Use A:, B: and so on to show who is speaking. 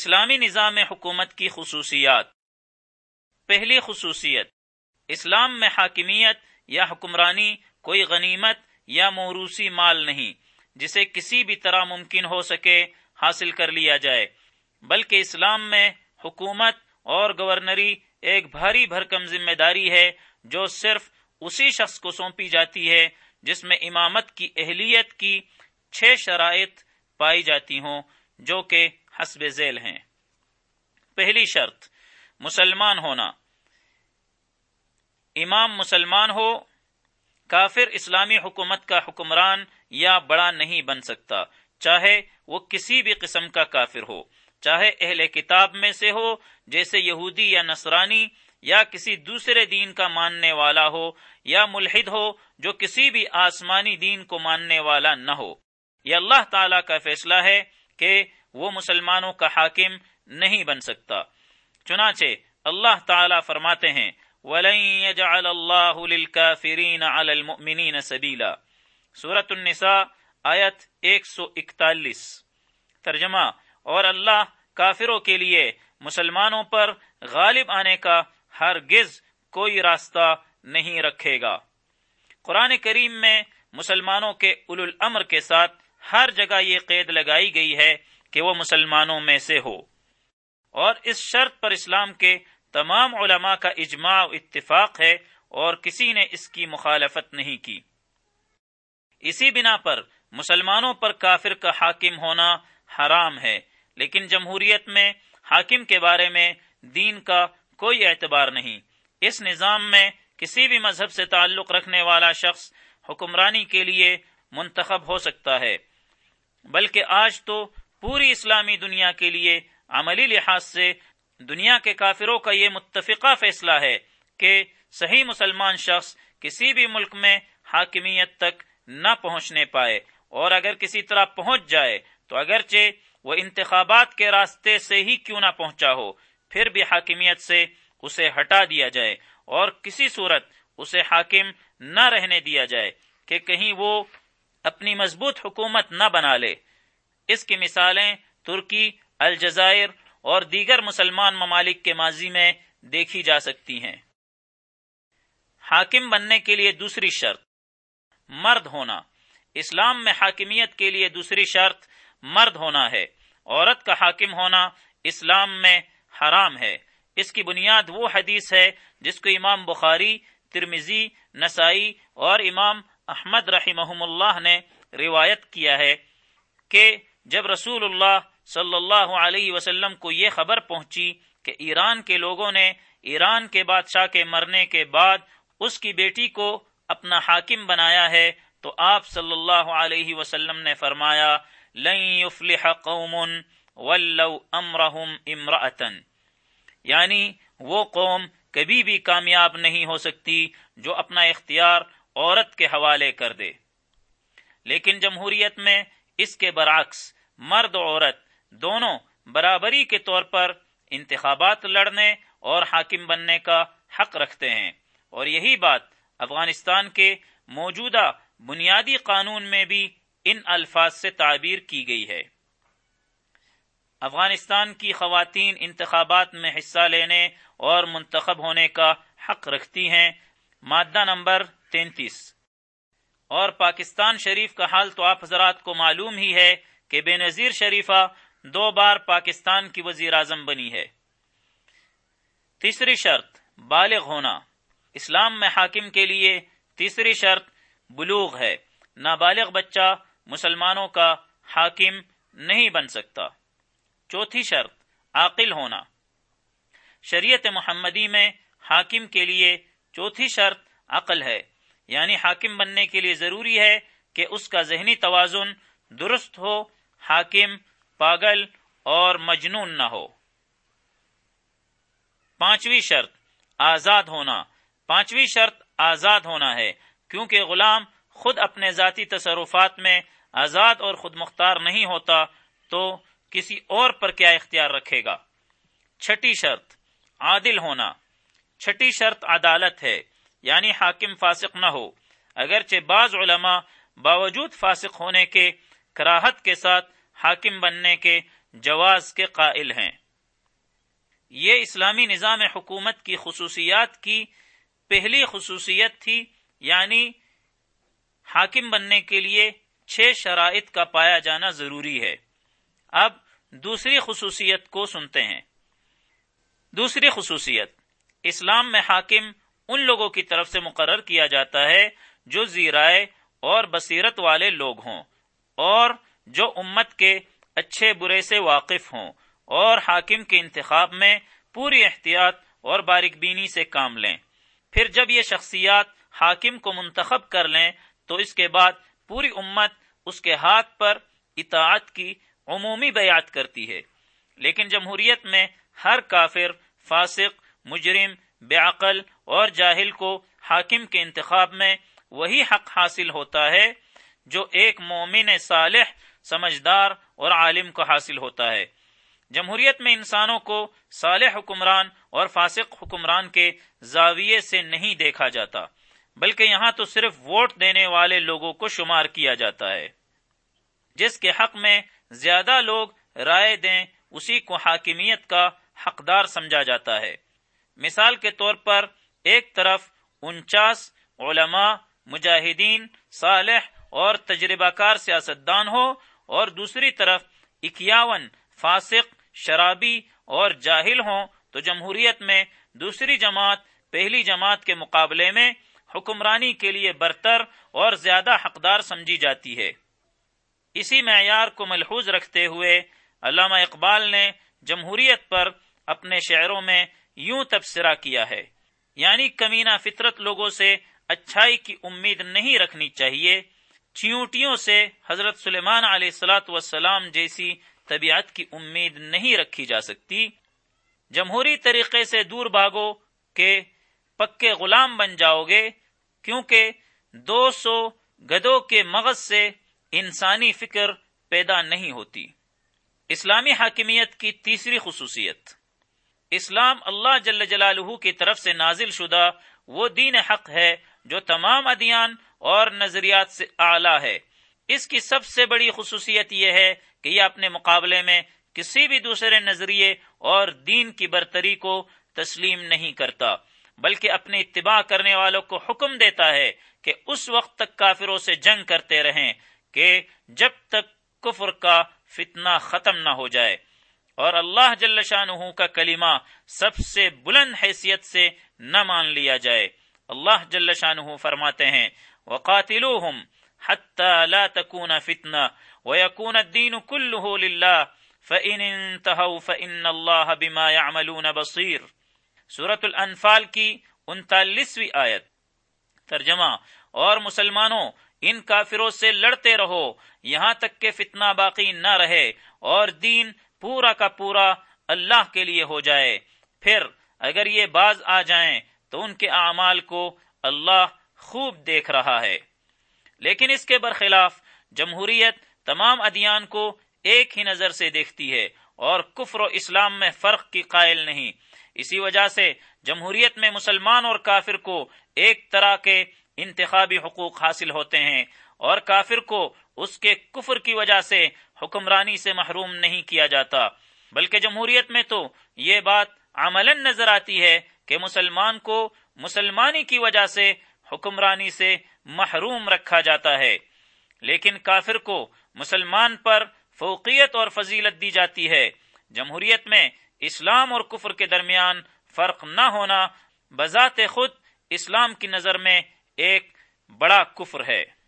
A: اسلامی نظام حکومت کی خصوصیات۔ پہلی خصوصیت، اسلام میں حاکمیت یا حکمرانی کوئی غنیمت یا موروثی مال نہیں، جسے کسی بھی طرح ممکن ہو سکے حاصل کر لیا جائے، بلکہ اسلام میں حکومت اور گورنری ایک بھاری بھرکم ذمہ داری ہے جو صرف اسی شخص کو سونپی جاتی ہے جس میں امامت کی اہلیت کی چھ شرائط پائی جاتی ہوں، جو کہ حسب ذیل ہیں۔ پہلی شرط، مسلمان ہونا۔ امام مسلمان ہو، کافر اسلامی حکومت کا حکمران یا بڑا نہیں بن سکتا۔ چاہے وہ کسی بھی قسم کا کافر ہو، چاہے اہل کتاب میں سے ہو، جیسے یہودی یا نصرانی، یا کسی دوسرے دین کا ماننے والا ہو، یا ملحد ہو، جو کسی بھی آسمانی دین کو ماننے والا نہ ہو۔ یہ اللہ تعالی کا فیصلہ ہے کہ وہ مسلمانوں کا حاکم نہیں بن سکتا۔ چنانچہ اللہ تعالی فرماتے ہیں سبیلا۔ سورت النساء، آیت ایک سو اکتالیس۔ ترجمہ، اور اللہ کافروں کے لیے مسلمانوں پر غالب آنے کا ہرگز کوئی راستہ نہیں رکھے گا۔ قرآن کریم میں مسلمانوں کے اول الامر کے ساتھ ہر جگہ یہ قید لگائی گئی ہے کہ وہ مسلمانوں میں سے ہو۔ اور اس شرط پر اسلام کے تمام علماء کا اجماع و اتفاق ہے اور کسی نے اس کی مخالفت نہیں کی۔ اسی بنا پر مسلمانوں پر کافر کا حاکم ہونا حرام ہے، لیکن جمہوریت میں حاکم کے بارے میں دین کا کوئی اعتبار نہیں۔ اس نظام میں کسی بھی مذہب سے تعلق رکھنے والا شخص حکمرانی کے لیے منتخب ہو سکتا ہے، بلکہ آج تو پوری اسلامی دنیا کے لیے عملی لحاظ سے دنیا کے کافروں کا یہ متفقہ فیصلہ ہے کہ صحیح مسلمان شخص کسی بھی ملک میں حاکمیت تک نہ پہنچنے پائے اور اگر کسی طرح پہنچ جائے تو اگرچہ وہ انتخابات کے راستے سے ہی کیوں نہ پہنچا ہو، پھر بھی حاکمیت سے اسے ہٹا دیا جائے اور کسی صورت اسے حاکم نہ رہنے دیا جائے کہ کہیں وہ اپنی مضبوط حکومت نہ بنا لے۔ اس کی مثالیں ترکی، الجزائر اور دیگر مسلمان ممالک کے ماضی میں دیکھی جا سکتی ہیں۔ حاکم بننے کے لیے دوسری شرط، مرد ہونا۔ اسلام میں حاکمیت کے لیے دوسری شرط، مرد ہونا ہے۔ عورت کا حاکم ہونا اسلام میں حرام ہے۔ اس کی بنیاد وہ حدیث ہے جس کو امام بخاری ترمیزی نسائی اور امام احمد رحمہ اللہ نے روایت کیا ہے کہ جب رسول اللہ صلی اللہ علیہ وسلم کو یہ خبر پہنچی کہ ایران کے لوگوں نے ایران کے بادشاہ کے مرنے کے بعد اس کی بیٹی کو اپنا حاکم بنایا ہے، تو آپ صلی اللہ علیہ وسلم نے فرمایا، لن يفلح قوم ولو امرهم امرأة یعنی وہ قوم کبھی بھی کامیاب نہیں ہو سکتی جو اپنا اختیار عورت کے حوالے کر دے۔ لیکن جمہوریت میں اس کے برعکس مرد و عورت دونوں برابری کے طور پر انتخابات لڑنے اور حاکم بننے کا حق رکھتے ہیں۔ اور یہی بات افغانستان کے موجودہ بنیادی قانون میں بھی ان الفاظ سے تعبیر کی گئی ہے۔ افغانستان کی خواتین انتخابات میں حصہ لینے اور منتخب ہونے کا حق رکھتی ہیں۔ مادہ نمبر تینتیس۔ اور پاکستان شریف کا حال تو آپ حضرات کو معلوم ہی ہے کہ بے نظیر شریفہ دو بار پاکستان کی وزیر اعظم بنی ہے۔ تیسری شرط، بالغ ہونا۔ اسلام میں حاکم کے لیے تیسری شرط، بلوغ ہے۔ نابالغ بچہ مسلمانوں کا حاکم نہیں بن سکتا۔ چوتھی شرط، عاقل ہونا۔ شریعت محمدی میں حاکم کے لیے چوتھی شرط، عقل ہے۔ یعنی حاکم بننے کے لیے ضروری ہے کہ اس کا ذہنی توازن درست ہو، حاکم، پاگل اور مجنون نہ ہو۔ پانچویں شرط، آزاد ہونا۔ پانچویں شرط، آزاد ہونا ہے، کیونکہ غلام خود اپنے ذاتی تصرفات میں آزاد اور خود مختار نہیں ہوتا تو کسی اور پر کیا اختیار رکھے گا؟ چھٹی شرط، عادل ہونا۔ چھٹی شرط عدالت ہے۔ یعنی حاکم فاسق نہ ہو۔ اگرچہ بعض علماء باوجود فاسق ہونے کے، کراہت کے ساتھ حاکم بننے کے جواز کے قائل ہیں۔ یہ اسلامی نظام حکومت کی خصوصیات کی پہلی خصوصیت تھی یعنی حاکم بننے کے لیے چھ شرائط کا پایا جانا ضروری ہے۔ اب دوسری خصوصیت کو سنتے ہیں۔ دوسری خصوصیت، اسلام میں حاکم ان لوگوں کی طرف سے مقرر کیا جاتا ہے جو زیرائے اور بصیرت والے لوگ ہوں اور جو امت کے اچھے برے سے واقف ہوں اور حاکم کے انتخاب میں پوری احتیاط اور باریک بینی سے کام لیں۔ پھر جب یہ شخصیات حاکم کو منتخب کر لیں، تو اس کے بعد پوری امت اس کے ہاتھ پر اطاعت کی عمومی بیعت کرتی ہے۔ لیکن جمہوریت میں ہر کافر، فاسق، مجرم بے عقل اور جاہل کو حاکم کے انتخاب میں وہی حق حاصل ہوتا ہے جو ایک مومن صالح، سمجھدار اور عالم کو حاصل ہوتا ہے۔ جمہوریت میں انسانوں کو صالح حکمران اور فاسق حکمران کے زاویے سے نہیں دیکھا جاتا، بلکہ یہاں تو صرف ووٹ دینے والے لوگوں کو شمار کیا جاتا ہے۔ جس کے حق میں زیادہ لوگ رائے دیں، اسی کو حاکمیت کا حقدار سمجھا جاتا ہے۔ مثال کے طور پر ایک طرف انچاس علماء، مجاہدین، صالح اور تجربہ کار سیاستدان ہو اور دوسری طرف اکیاون فاسق، شرابی اور جاہل ہوں تو جمہوریت میں دوسری جماعت پہلی جماعت کے مقابلے میں حکمرانی کے لیے برتر اور زیادہ حقدار سمجھی جاتی ہے۔ اسی معیار کو ملحوظ رکھتے ہوئے علامہ اقبال نے جمہوریت پر اپنے شعروں میں یوں تبصرہ کیا ہے۔ یعنی کمینہ فطرت لوگوں سے اچھائی کی امید نہیں رکھنی چاہیے۔ چیونٹیوں سے حضرت سلیمان علیہ السلاۃ وسلام جیسی طبیعت کی امید نہیں رکھی جا سکتی۔ جمہوری طریقے سے دور بھاگو کہ پکے غلام بن جاؤ گے، کیونکہ دو سو گدوں کے مغز سے انسانی فکر پیدا نہیں ہوتی۔ اسلامی حاکمیت کی تیسری خصوصیت۔ اسلام اللہ جل جلالہ کی طرف سے نازل شدہ وہ دین حق ہے جو تمام ادیان اور نظریات سے اعلی ہے۔ اس کی سب سے بڑی خصوصیت یہ ہے کہ یہ اپنے مقابلے میں کسی بھی دوسرے نظریے اور دین کی برتری کو تسلیم نہیں کرتا، بلکہ اپنے اتباع کرنے والوں کو حکم دیتا ہے کہ اس وقت تک کافروں سے جنگ کرتے رہیں کہ جب تک کفر کا فتنہ ختم نہ ہو جائے۔ اور اللہ جل شاہ کا کلمہ سب سے بلند حیثیت سے نہ مان لیا جائے۔ اللہ جل شاہ فرماتے ہیں، وقاتلوهم حتى لا تكون فتنة ويكون الدين كله لله فإن انتهوا فإن الله بما يعملون بصير۔ سورة الانفال کی انتالیسویں آیت۔ ترجمہ، اور مسلمانوں، ان کافروں سے لڑتے رہو، یہاں تک کہ فتنہ باقی نہ رہے، اور دین پورا کا پورا اللہ کے لیے ہو جائے۔ پھر اگر یہ باز آ جائیں تو ان کے اعمال کو اللہ خوب دیکھ رہا ہے۔ لیکن اس کے برخلاف جمہوریت تمام ادیان کو ایک ہی نظر سے دیکھتی ہے اور کفر و اسلام میں فرق کی قائل نہیں۔ اسی وجہ سے جمہوریت میں مسلمان اور کافر کو ایک طرح کے انتخابی حقوق حاصل ہوتے ہیں۔ اور کافر کو اس کے کفر کی وجہ سے حکمرانی سے محروم نہیں کیا جاتا۔ بلکہ جمہوریت میں تو یہ بات عمل نظر آتی ہے کہ مسلمان کو مسلمانی کی وجہ سے حکمرانی سے محروم رکھا جاتا ہے۔ لیکن کافر کو مسلمان پر فوقیت اور فضیلت دی جاتی ہے۔ جمہوریت میں اسلام اور کفر کے درمیان فرق نہ ہونا بذات خود اسلام کی نظر میں ایک بڑا کفر ہے۔